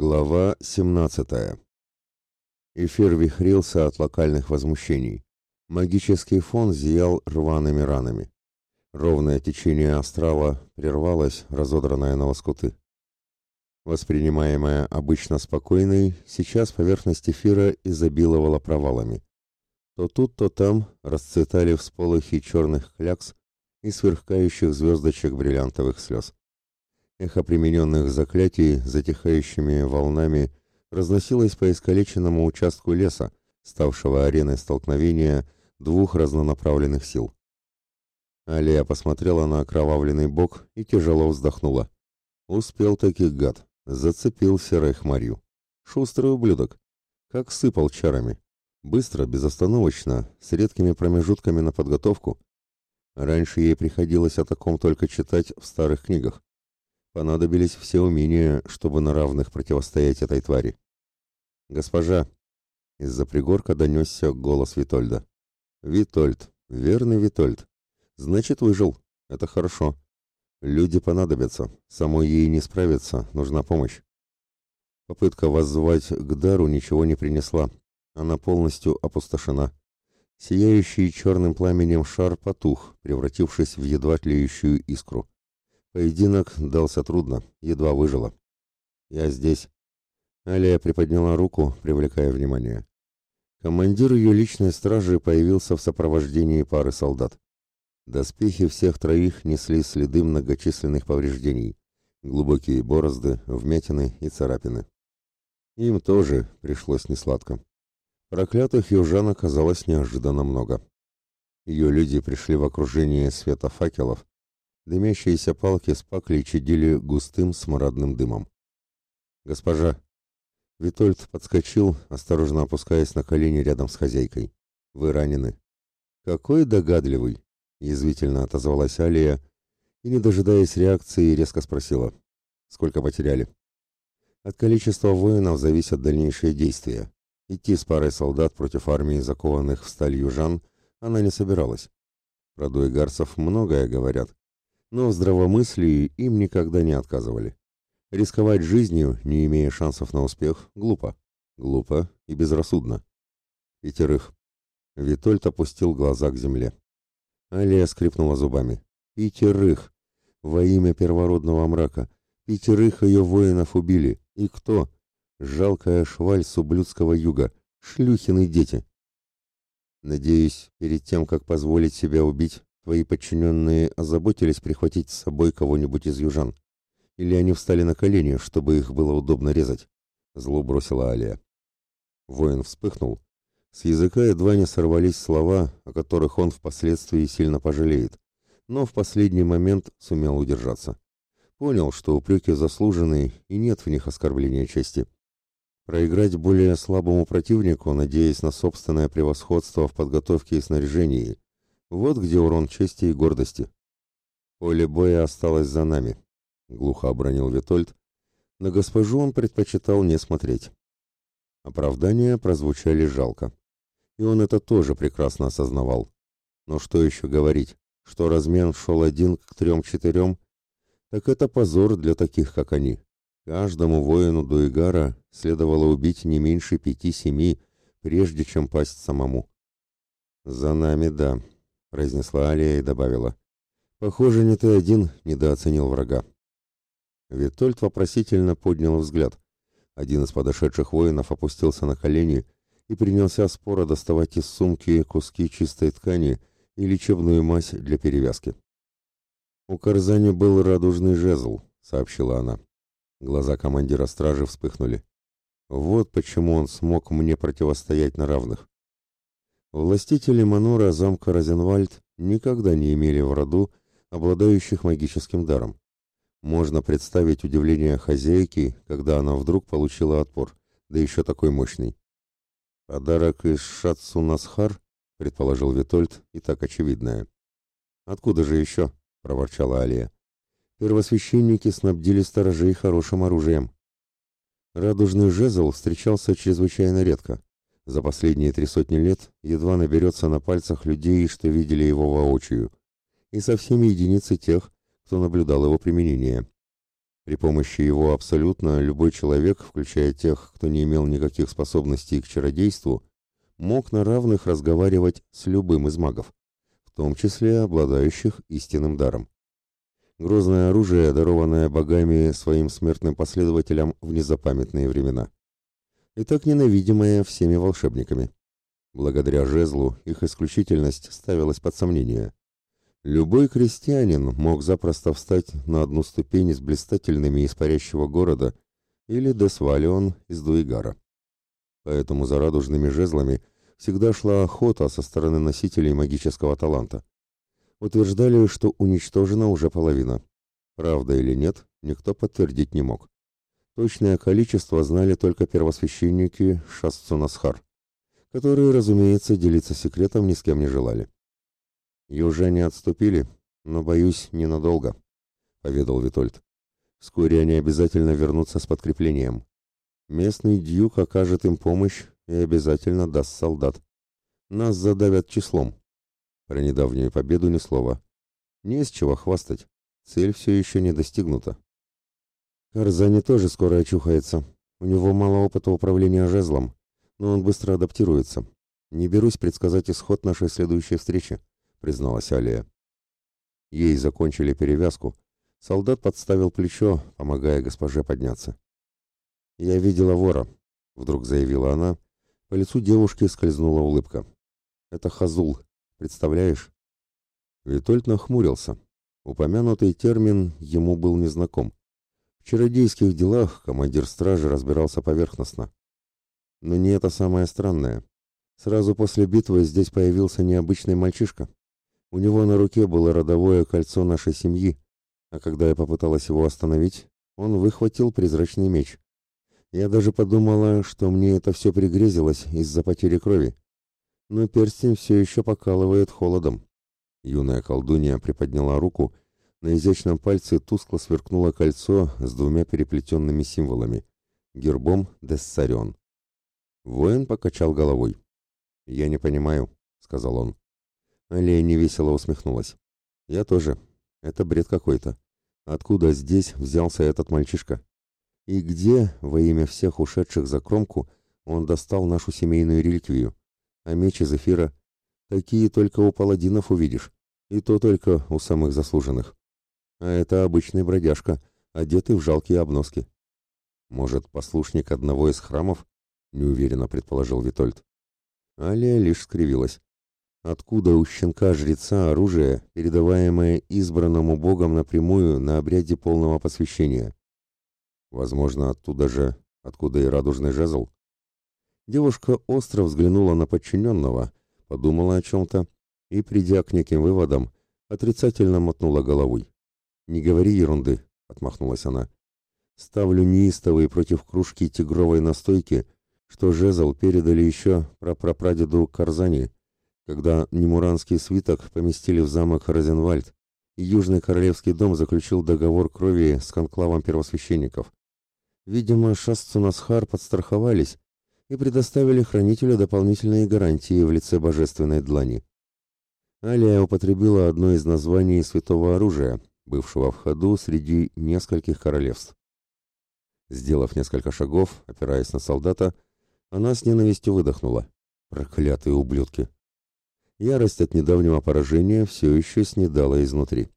Глава 17. Эфир вихрился от локальных возмущений. Магический фон зиял рваными ранами. Ровное течение астрала прервалось, разодранное на лоскуты. Воспринимаемая обычно спокойной, сейчас поверхность эфира изобиловала провалами. То тут, то там расцветали всполохи черных клякс и сверкающих звездочек бриллиантовых слез. Эхо примененных заклятий затихающими волнами разносилось по искалеченному участку леса, ставшего ареной столкновения двух разнонаправленных сил. Алия посмотрела на окровавленный бок и тяжело вздохнула. Успел таки гад, зацепил серой хмарью. Шустрый ублюдок. Как сыпал чарами. Быстро, безостановочно, с редкими промежутками на подготовку. Раньше ей приходилось о таком только читать в старых книгах. Понадобились все умения, чтобы на равных противостоять этой твари. «Госпожа!» Из-за пригорка донесся голос Витольда. «Витольд! Верный Витольд! Значит, выжил. Это хорошо. Люди понадобятся. Самой ей не справиться, нужна помощь». Попытка воззвать к дару ничего не принесла. Она полностью опустошена. Сияющий черным пламенем шар потух, превратившись в едва тлеющую искру. Поединок дался трудно, едва выжила. «Я здесь». Алия приподняла руку, привлекая внимание. Командир ее личной стражи появился в сопровождении пары солдат. Доспехи всех троих несли следы многочисленных повреждений, глубокие борозды, вмятины и царапины. Им тоже пришлось несладко. Проклятых южан оказалось неожиданно много. Ее люди пришли в окружение света факелов, Дымящиеся палки с паклей чадили густым смрадным дымом. «Госпожа!» Витольд подскочил, осторожно опускаясь на колени рядом с хозяйкой. «Вы ранены». «Какой догадливый!» — язвительно отозвалась Алия и, не дожидаясь реакции, резко спросила. «Сколько потеряли?» От количества воинов зависят дальнейшие действия. Идти с парой солдат против армии закованных в сталь южан она не собиралась. Про дуэгарцев многое говорят, но в здравомыслии им никогда не отказывали. Рисковать жизнью, не имея шансов на успех, глупо. Глупо и безрассудно. Пятерых. Витольд опустил глаза к земле. Алия скрипнула зубами. Пятерых! Во имя первородного мрака. Пятерых ее воинов убили. И кто? Жалкая шваль с ублюдского юга. Шлюхины дети. Надеюсь, перед тем, как позволить себя убить, Твои подчиненные озаботились прихватить с собой кого-нибудь из южан? Или они встали на колени, чтобы их было удобно резать?» Зло бросила Алия. Воин вспыхнул. С языка едва не сорвались слова, о которых он впоследствии сильно пожалеет, но в последний момент сумел удержаться. Понял, что упреки заслуженные и нет в них оскорбления чести. Проиграть более слабому противнику, надеясь на собственное превосходство в подготовке и снаряжении, вот где урон чести и гордости. Поле боя осталось за нами, глухо обронил Витольд. На госпожу он предпочитал не смотреть. Оправдания прозвучали жалко. И он это тоже прекрасно осознавал. Но что еще говорить, что размен шел один к трем-четырем, так это позор для таких, как они. Каждому воину Дуигара следовало убить не меньше пяти-семи, прежде чем пасть самому. «За нами, да», — произнесла Алия и добавила. «Похоже, не ты один недооценил врага». Витольд вопросительно поднял взгляд. Один из подошедших воинов опустился на колени и принялся споро доставать из сумки куски чистой ткани и лечебную мазь для перевязки. «У Карзани был радужный жезл», — сообщила она. Глаза командира стражи вспыхнули. «Вот почему он смог мне противостоять на равных. Властители Манора замка Розенвальд никогда не имели в роду обладающих магическим даром. Можно представить удивление хозяйки, когда она вдруг получила отпор, да еще такой мощный. «Подарок из Шатсунасхар?» — предположил Витольд, и так очевидное. «Откуда же еще?» — проворчала Алия. «Первосвященники снабдили сторожей хорошим оружием». Радужный жезл встречался чрезвычайно редко. За последние три сотни лет едва наберется на пальцах людей, что видели его воочию, и со всеми единицы тех, кто наблюдал его применение. При помощи его абсолютно любой человек, включая тех, кто не имел никаких способностей к чародейству, мог на равных разговаривать с любым из магов, в том числе обладающих истинным даром. Грозное оружие, дарованное богами своим смертным последователям в незапамятные времена. И так ненавидимое всеми волшебниками. Благодаря жезлу их исключительность ставилась под сомнение. Любой крестьянин мог запросто встать на одну ступень с блистательными из парящего города или Десвалион из Дуигара. Поэтому за радужными жезлами всегда шла охота со стороны носителей магического таланта. Утверждали, что уничтожена уже половина. Правда или нет, никто подтвердить не мог. Точное количество знали только первосвященники Шасцунасхар которые, разумеется, делиться секретом ни с кем не желали. «Южане отступили, но, боюсь, ненадолго», — поведал Витольд. «Вскоре они обязательно вернутся с подкреплением. Местный дьюк окажет им помощь и обязательно даст солдат. Нас задавят числом». Про недавнюю победу ни слова. Не с чего хвастать. Цель все еще не достигнута. Карзани тоже скоро очухается. У него мало опыта управления жезлом, но он быстро адаптируется. Не берусь предсказать исход нашей следующей встречи, призналась Алия. Ей закончили перевязку. Солдат подставил плечо, помогая госпоже подняться. «Я видела вора», — вдруг заявила она. По лицу девушки скользнула улыбка. «Это Хазул, представляешь?» Витольд нахмурился. Упомянутый термин ему был незнаком. В чародейских делах командир стражи разбирался поверхностно. Но не это самое странное. Сразу после битвы здесь появился необычный мальчишка. У него на руке было родовое кольцо нашей семьи, а когда я попыталась его остановить, он выхватил призрачный меч. Я даже подумала, что мне это все пригрезилось из-за потери крови. Но перстень все еще покалывает холодом. Юная колдунья приподняла руку, на изящном пальце тускло сверкнуло кольцо с двумя переплетенными символами — гербом Дессарион. Воин покачал головой. «Я не понимаю», — сказал он. Алия невесело усмехнулась. «Я тоже. Это бред какой-то. Откуда здесь взялся этот мальчишка? И где, во имя всех ушедших за кромку, он достал нашу семейную реликвию? А меч из эфира? Такие только у паладинов увидишь. И то только у самых заслуженных. А это обычный бродяжка, одетый в жалкие обноски. Может, послушник одного из храмов, неуверенно предположил Витольд. Алия лишь скривилась. Откуда у щенка-жреца оружие, передаваемое избранному богом напрямую на обряде полного посвящения? Возможно, оттуда же, откуда и радужный жезл? Девушка остро взглянула на подчиненного, подумала о чем-то и, придя к неким выводам, отрицательно мотнула головой. «Не говори ерунды», — отмахнулась она. «Ставлю неистовый против кружки тигровой настойки что жезл передали еще прапрапрадеду Карзани, когда немуранский свиток поместили в замок Розенвальд, и Южный Королевский дом заключил договор крови с конклавом первосвященников. Видимо, Шасцунасхар подстраховались и предоставили хранителю дополнительные гарантии в лице божественной длани. Алия употребила одно из названий святого оружия, бывшего в ходу среди нескольких королевств. Сделав несколько шагов, опираясь на солдата, она с ненавистью выдохнула. Проклятые ублюдки! Ярость от недавнего поражения все еще снедала изнутри.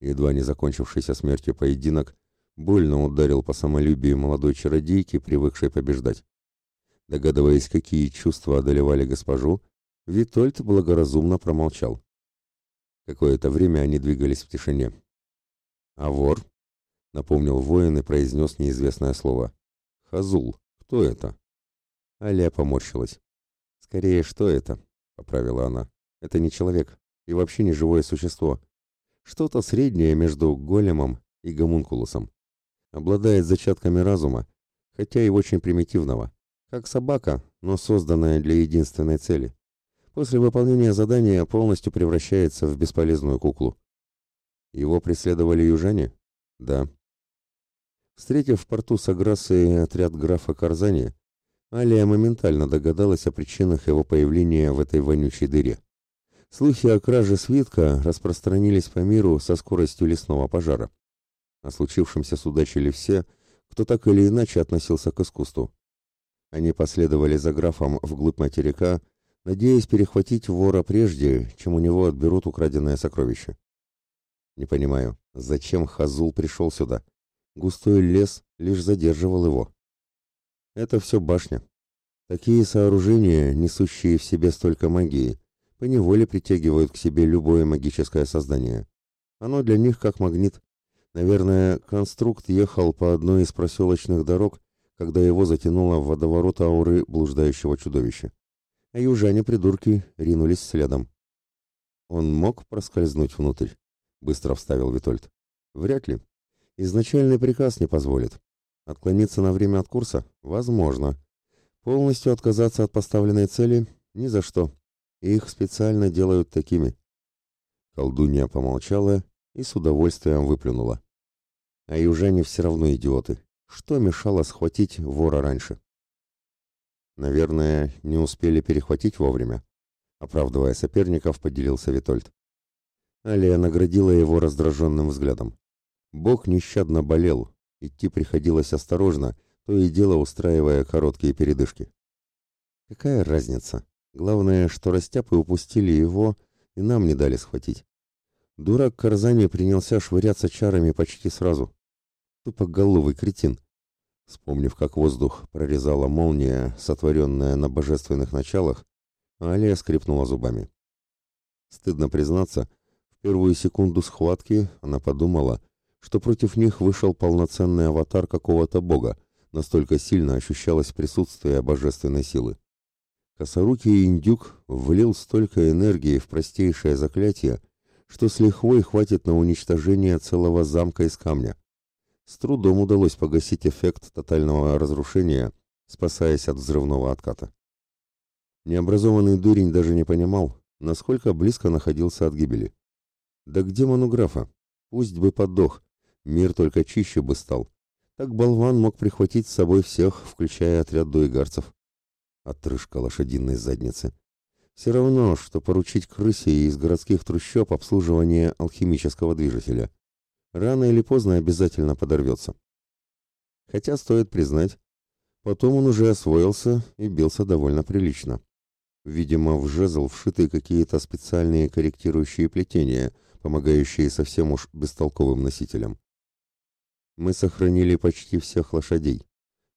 Едва не закончившийся смертью поединок больно ударил по самолюбию молодой чародейки, привыкшей побеждать. Догадываясь, какие чувства одолевали госпожу, Витольд благоразумно промолчал. Какое-то время они двигались в тишине. «А вор?» — напомнил воин и произнес неизвестное слово. «Хазул. Кто это?» Аля поморщилась. «Скорее, что это?» — поправила она. «Это не человек и вообще не живое существо. Что-то среднее между големом и гомункулусом. Обладает зачатками разума, хотя и очень примитивного. Как собака, но созданная для единственной цели. После выполнения задания полностью превращается в бесполезную куклу. Его преследовали южане? Да. Встретив в порту Саграсы отряд графа Карзани, Алия моментально догадалась о причинах его появления в этой вонючей дыре. Слухи о краже свитка распространились по миру со скоростью лесного пожара. О случившемся судачили все, кто так или иначе относился к искусству. Они последовали за графом вглубь материка, надеясь перехватить вора прежде, чем у него отберут украденное сокровище. Не понимаю, зачем Хазул пришел сюда? Густой лес лишь задерживал его. Это все башня. Такие сооружения, несущие в себе столько магии, поневоле притягивают к себе любое магическое создание. Оно для них как магнит. Наверное, конструкт ехал по одной из проселочных дорог, когда его затянуло в водоворот ауры блуждающего чудовища. А южане-придурки ринулись следом. Он мог проскользнуть внутрь? Быстро вставил Витольд. Вряд ли. Изначальный приказ не позволит. Отклониться на время от курса? Возможно. Полностью отказаться от поставленной цели? Ни за что. Их специально делают такими. Колдунья помолчала и с удовольствием выплюнула. А южане все равно идиоты. Что мешало схватить вора раньше? Наверное, не успели перехватить вовремя. Оправдывая соперников, поделился Витольд. Алия наградила его раздраженным взглядом. Бог нещадно болел, идти приходилось осторожно, то и дело устраивая короткие передышки. Какая разница? Главное, что растяпы упустили его и нам не дали схватить. Дурак Карзани принялся швыряться чарами почти сразу. Тупоголовый кретин. Вспомнив, как воздух прорезала молния, сотворенная на божественных началах, Алия скрипнула зубами. Стыдно признаться, первую секунду схватки она подумала, что против них вышел полноценный аватар какого-то бога, настолько сильно ощущалось присутствие божественной силы. Косорукий индюк влил столько энергии в простейшее заклятие, что с лихвой хватит на уничтожение целого замка из камня. С трудом удалось погасить эффект тотального разрушения, спасаясь от взрывного отката. Необразованный дурень даже не понимал, насколько близко находился от гибели. Да к демону пусть бы подох, мир только чище бы стал. Так болван мог прихватить с собой всех, включая отряд дуэгарцев отрыжка лошадиной задницы. Все равно, что поручить крысе из городских трущоб обслуживание алхимического движителя. Рано или поздно обязательно подорвется. Хотя, стоит признать, потом он уже освоился и бился довольно прилично. Видимо, в жезл вшиты какие-то специальные корректирующие плетения, помогающие совсем уж бестолковым носителям. Мы сохранили почти всех лошадей.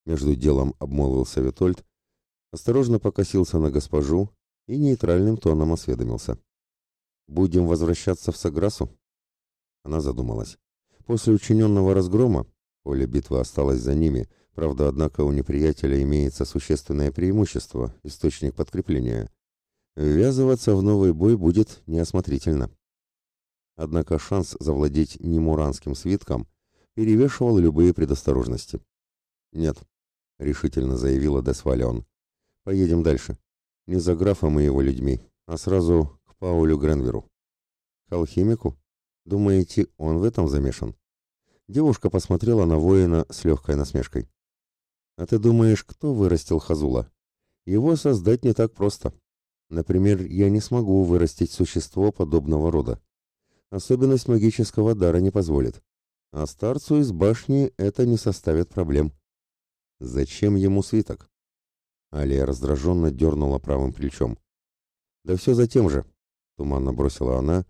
Между делом обмолвился Витольд, осторожно покосился на госпожу и нейтральным тоном осведомился. «Будем возвращаться в Саграсу?» Она задумалась. После учиненного разгрома, поле битвы осталось за ними, правда, однако у неприятеля имеется существенное преимущество, источник подкрепления. Ввязываться в новый бой будет неосмотрительно. Однако шанс завладеть немуранским свитком перевешивал любые предосторожности. «Нет», — решительно заявила Десвалион, Поедем дальше. Не за графом и его людьми, а сразу к Паулю Гренверу. К алхимику? Думаете, он в этом замешан? Девушка посмотрела на воина с легкой насмешкой. А ты думаешь, кто вырастил Хазула? Его создать не так просто. Например, я не смогу вырастить существо подобного рода. Особенность магического дара не позволит. А старцу из башни это не составит проблем. Зачем ему свиток? Алия раздраженно дернула правым плечом. «Да все за тем же», — туманно бросила она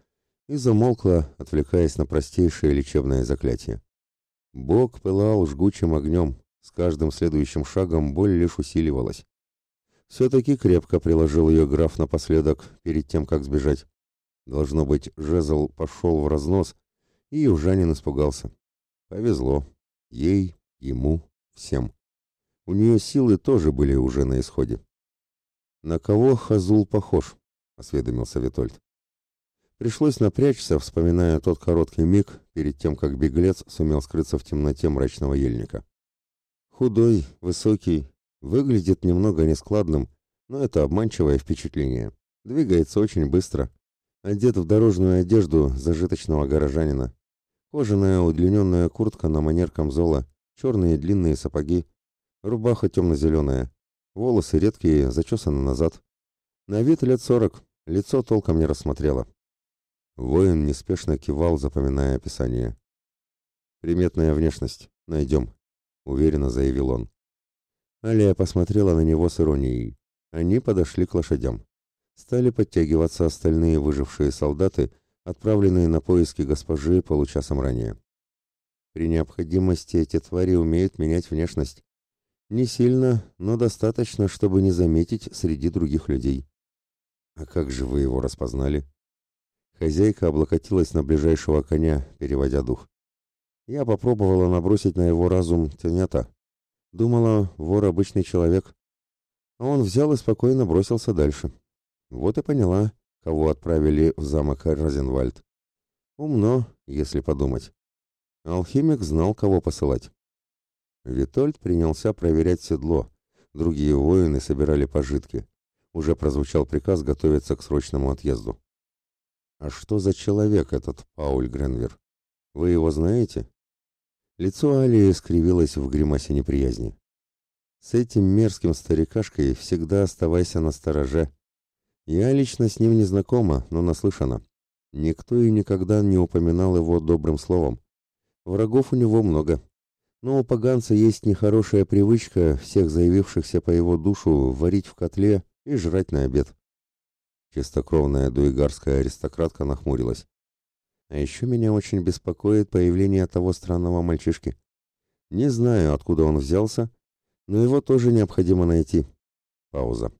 и замолкла, отвлекаясь на простейшее лечебное заклятие. Бог пылал жгучим огнем, с каждым следующим шагом боль лишь усиливалась. Все-таки крепко приложил ее граф напоследок, перед тем, как сбежать. Должно быть, жезл пошел в разнос, и южанин испугался. Повезло. Ей, ему, всем. У нее силы тоже были уже на исходе. «На кого Хазул похож?» — осведомился Витольд. Пришлось напрячься, вспоминая тот короткий миг перед тем, как беглец сумел скрыться в темноте мрачного ельника. Худой, высокий, выглядит немного нескладным, но это обманчивое впечатление. Двигается очень быстро. Одет в дорожную одежду зажиточного горожанина. Кожаная удлиненная куртка на манер камзола, черные длинные сапоги, Рубаха темно-зеленая. Волосы редкие, зачесаны назад. На вид лет сорок, лицо толком не рассмотрела. Воин неспешно кивал, запоминая описание. Приметная внешность. Найдем», — уверенно заявил он. Алия посмотрела на него с иронией. Они подошли к лошадям. Стали подтягиваться остальные выжившие солдаты, отправленные на поиски госпожи получасом ранее. При необходимости эти твари умеют менять внешность. Не сильно, но достаточно, чтобы не заметить среди других людей. А как же вы его распознали? Хозяйка облокотилась на ближайшего коня, переводя дух. Я попробовала набросить на его разум тенята. Думала, вор обычный человек. А он взял и спокойно бросился дальше. Вот и поняла, кого отправили в замок Розенвальд. Умно, если подумать. Алхимик знал, кого посылать. Витольд принялся проверять седло. Другие воины собирали пожитки. Уже прозвучал приказ готовиться к срочному отъезду. «А что за человек этот Пауль Гренвер? Вы его знаете?» Лицо Алии скривилось в гримасе неприязни. «С этим мерзким старикашкой всегда оставайся на стороже. Я лично с ним не знакома, но наслышана. Никто и никогда не упоминал его добрым словом. Врагов у него много. Но у поганца есть нехорошая привычка всех заявившихся по его душу варить в котле и жрать на обед. Чистокровная дуигарская аристократка нахмурилась. А еще меня очень беспокоит появление того странного мальчишки. Не знаю, откуда он взялся, но его тоже необходимо найти. Пауза.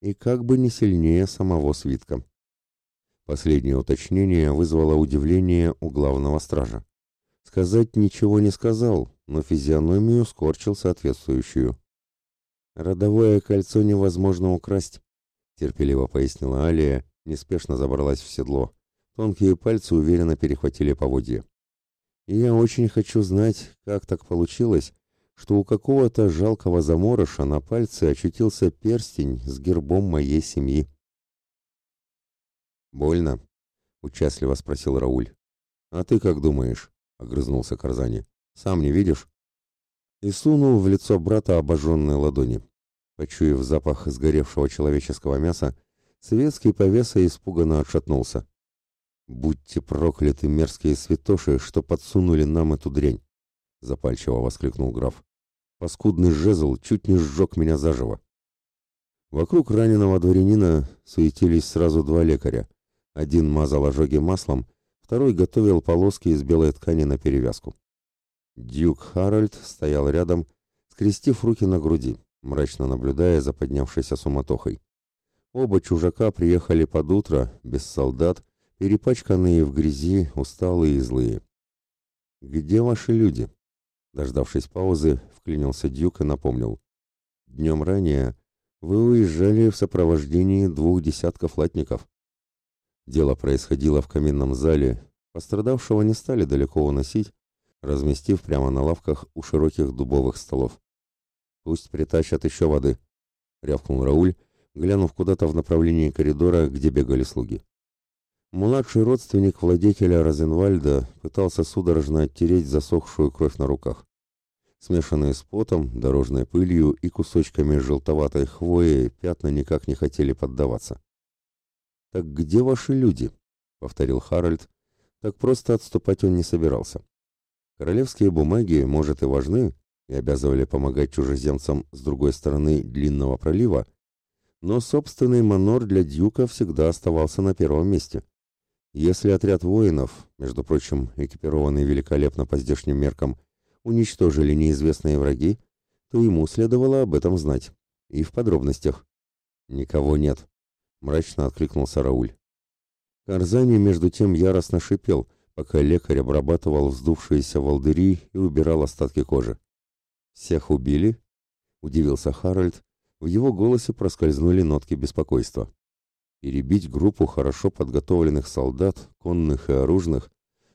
И как бы не сильнее самого свитка. Последнее уточнение вызвало удивление у главного стража. Сказать ничего не сказал, но физиономию скорчил соответствующую. «Родовое кольцо невозможно украсть», — терпеливо пояснила Алия, неспешно забралась в седло. Тонкие пальцы уверенно перехватили поводья. И я очень хочу знать, как так получилось, что у какого-то жалкого заморыша на пальце очутился перстень с гербом моей семьи. «Больно?» — участливо спросил Рауль. «А ты как думаешь?» — огрызнулся Карзани. «Сам не видишь?» И сунул в лицо брата обожженные ладони. Почуяв запах сгоревшего человеческого мяса, светский повеса испуганно отшатнулся. «Будьте прокляты, мерзкие святоши, что подсунули нам эту дрянь!» — запальчиво воскликнул граф. «Паскудный жезл чуть не сжег меня заживо». Вокруг раненого дворянина суетились сразу два лекаря. Один мазал ожоги маслом, второй готовил полоски из белой ткани на перевязку. Дюк Харальд стоял рядом, скрестив руки на груди, мрачно наблюдая за поднявшейся суматохой. Оба чужака приехали под утро, без солдат, перепачканные в грязи, усталые и злые. «Где ваши люди?» Дождавшись паузы, вклинился Дюк и напомнил. «Днем ранее вы уезжали в сопровождении двух десятков латников». Дело происходило в каминном зале, пострадавшего не стали далеко уносить, разместив прямо на лавках у широких дубовых столов. «Пусть притащат еще воды», — рявкнул Рауль, глянув куда-то в направлении коридора, где бегали слуги. Младший родственник владетеля Розенвальда пытался судорожно оттереть засохшую кровь на руках. Смешанные с потом, дорожной пылью и кусочками желтоватой хвои, пятна никак не хотели поддаваться. «Так где ваши люди?» — повторил Харальд. Так просто отступать он не собирался. Королевские бумаги, может, и важны, и обязывали помогать чужеземцам с другой стороны длинного пролива, но собственный манор для Дюка всегда оставался на первом месте. Если отряд воинов, между прочим, экипированный великолепно по здешним меркам, уничтожили неизвестные враги, то ему следовало об этом знать. И в подробностях. «Никого нет», — мрачно откликнулся Рауль. Карзани между тем яростно шипел, пока лекарь обрабатывал вздувшиеся волдыри и убирал остатки кожи. «Всех убили?» — удивился Харальд. В его голосе проскользнули нотки беспокойства. Перебить группу хорошо подготовленных солдат, конных и оружных,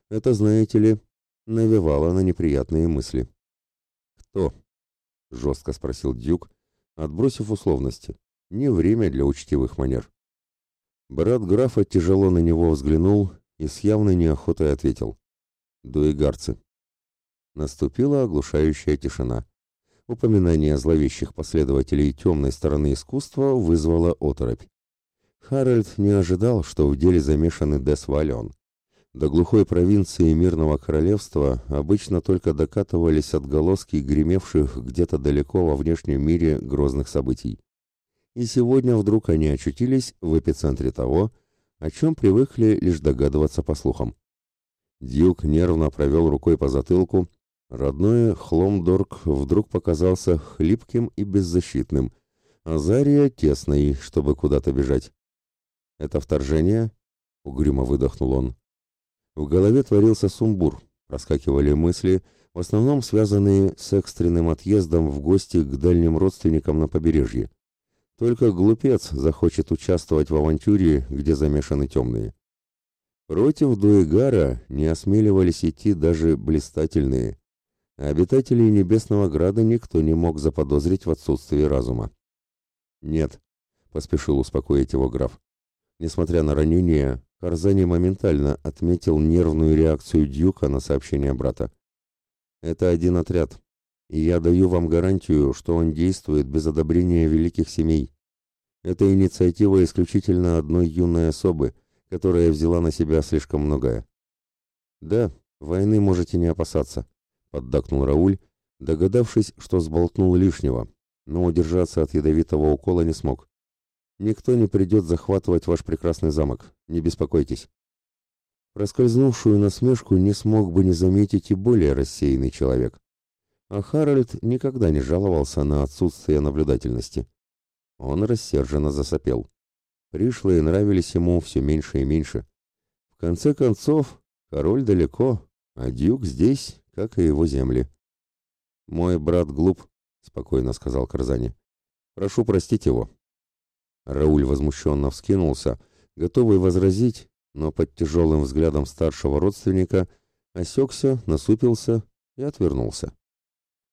это, знаете ли, навевало на неприятные мысли. «Кто?» — жестко спросил Дюк, отбросив условности. «Не время для учтивых манер». Брат графа тяжело на него взглянул и с явной неохотой ответил. «Дуэгарцы». Наступила оглушающая тишина. Упоминание зловещих последователей темной стороны искусства вызвало оторопь. Харальд не ожидал, что в деле замешаны Дес Валион. До глухой провинции Мирного Королевства обычно только докатывались отголоски гремевших где-то далеко во внешнем мире грозных событий. И сегодня вдруг они очутились в эпицентре того, о чем привыкли лишь догадываться по слухам. Дьюк нервно провел рукой по затылку. Родной Хломдорг вдруг показался хлипким и беззащитным, а Зария тесной, чтобы куда-то бежать. «Это вторжение?» — угрюмо выдохнул он. В голове творился сумбур, проскакивали мысли, в основном связанные с экстренным отъездом в гости к дальним родственникам на побережье. Только глупец захочет участвовать в авантюре, где замешаны темные. Против Дуэгара не осмеливались идти даже блистательные. А обитателей Небесного Града никто не мог заподозрить в отсутствии разума. «Нет», — поспешил успокоить его граф. Несмотря на ранение, Карзани моментально отметил нервную реакцию Дюка на сообщение брата. «Это один отряд, и я даю вам гарантию, что он действует без одобрения великих семей. Это инициатива исключительно одной юной особы, которая взяла на себя слишком многое». «Да, войны можете не опасаться», — поддакнул Рауль, догадавшись, что сболтнул лишнего, но удержаться от ядовитого укола не смог. Никто не придет захватывать ваш прекрасный замок, не беспокойтесь. Проскользнувшую насмешку не смог бы не заметить и более рассеянный человек. А Харальд никогда не жаловался на отсутствие наблюдательности. Он рассерженно засопел. Пришлые нравились ему все меньше и меньше. В конце концов, король далеко, а дюк здесь, как и его земли. «Мой брат глуп», — спокойно сказал Карзани. «Прошу простить его, Рауль возмущенно вскинулся, готовый возразить, но под тяжелым взглядом старшего родственника осекся, насупился и отвернулся.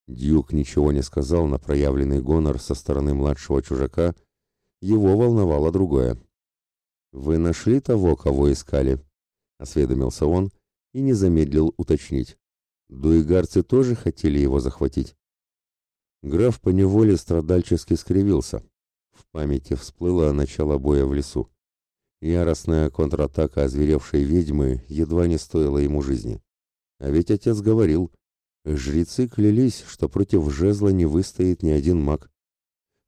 Дьюк ничего не сказал на проявленный гонор со стороны младшего чужака, его волновало другое. «Вы нашли того, кого искали?» — осведомился он и не замедлил уточнить. «Дуигарцы тоже хотели его захватить?» Граф поневоле страдальчески скривился. В памяти всплыло начало боя в лесу. Яростная контратака озверевшей ведьмы едва не стоила ему жизни. А ведь отец говорил, жрецы клялись, что против жезла не выстоит ни один маг.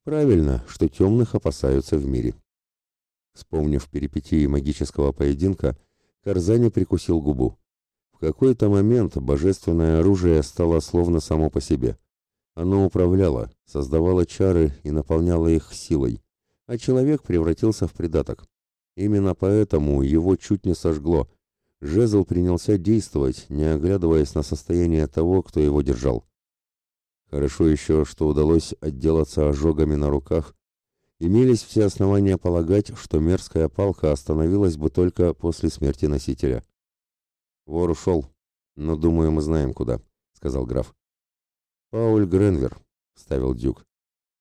Правильно, что темных опасаются в мире. Вспомнив перипетии магического поединка, Карзани прикусил губу. В какой-то момент божественное оружие стало словно само по себе. Оно управляло, создавало чары и наполняло их силой, а человек превратился в придаток. Именно поэтому его чуть не сожгло. Жезл принялся действовать, не оглядываясь на состояние того, кто его держал. Хорошо еще, что удалось отделаться ожогами на руках. Имелись все основания полагать, что мерзкая палка остановилась бы только после смерти носителя. «Вор ушел, но, думаю, мы знаем куда», — сказал граф. «Пауль Гренвер», — вставил Дюк.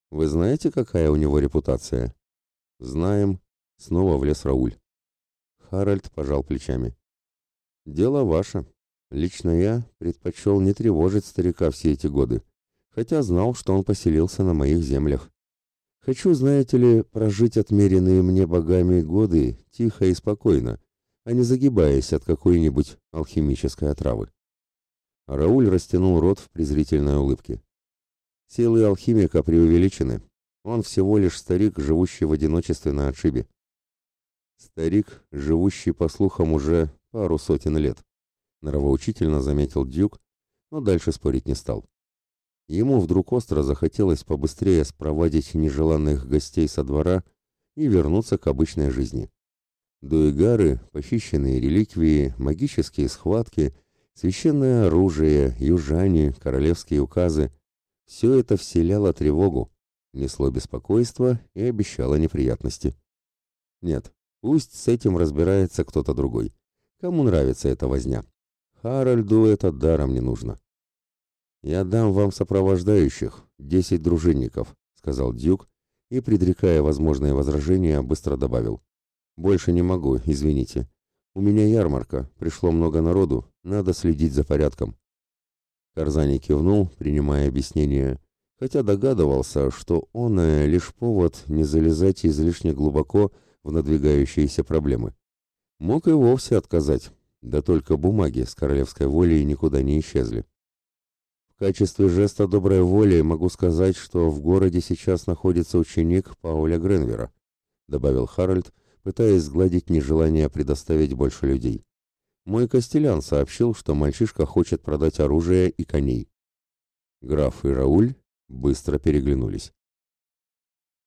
«Вы знаете, какая у него репутация?» «Знаем», — снова влез Рауль. Харальд пожал плечами. «Дело ваше. Лично я предпочел не тревожить старика все эти годы, хотя знал, что он поселился на моих землях. Хочу, знаете ли, прожить отмеренные мне богами годы тихо и спокойно, а не загибаясь от какой-нибудь алхимической отравы. Рауль растянул рот в презрительной улыбке. Силы алхимика преувеличены. Он всего лишь старик, живущий в одиночестве на отшибе. Старик, живущий, по слухам, уже пару сотен лет. Нравоучительно заметил Дюк, но дальше спорить не стал. Ему вдруг остро захотелось побыстрее спровадить нежеланных гостей со двора и вернуться к обычной жизни. Дуэгары, похищенные реликвии, магические схватки Священное оружие, южане, королевские указы — все это вселяло тревогу, несло беспокойство и обещало неприятности. Нет, пусть с этим разбирается кто-то другой. Кому нравится эта возня? Харальду это даром не нужно. «Я дам вам сопровождающих, десять дружинников», — сказал Дюк, и, предрекая возможные возражения, быстро добавил. «Больше не могу, извините. У меня ярмарка, пришло много народу, надо следить за порядком. Карзани кивнул, принимая объяснение, хотя догадывался, что он э, лишь повод не залезать излишне глубоко в надвигающиеся проблемы. Мог и вовсе отказать, Да только бумаги с королевской волей никуда не исчезли. В качестве жеста доброй воли могу сказать, что в городе сейчас находится ученик Пауля Гренвера, добавил Харальд, пытаясь сгладить нежелание предоставить больше людей. Мой Костелян сообщил, что мальчишка хочет продать оружие и коней. Граф и Рауль быстро переглянулись.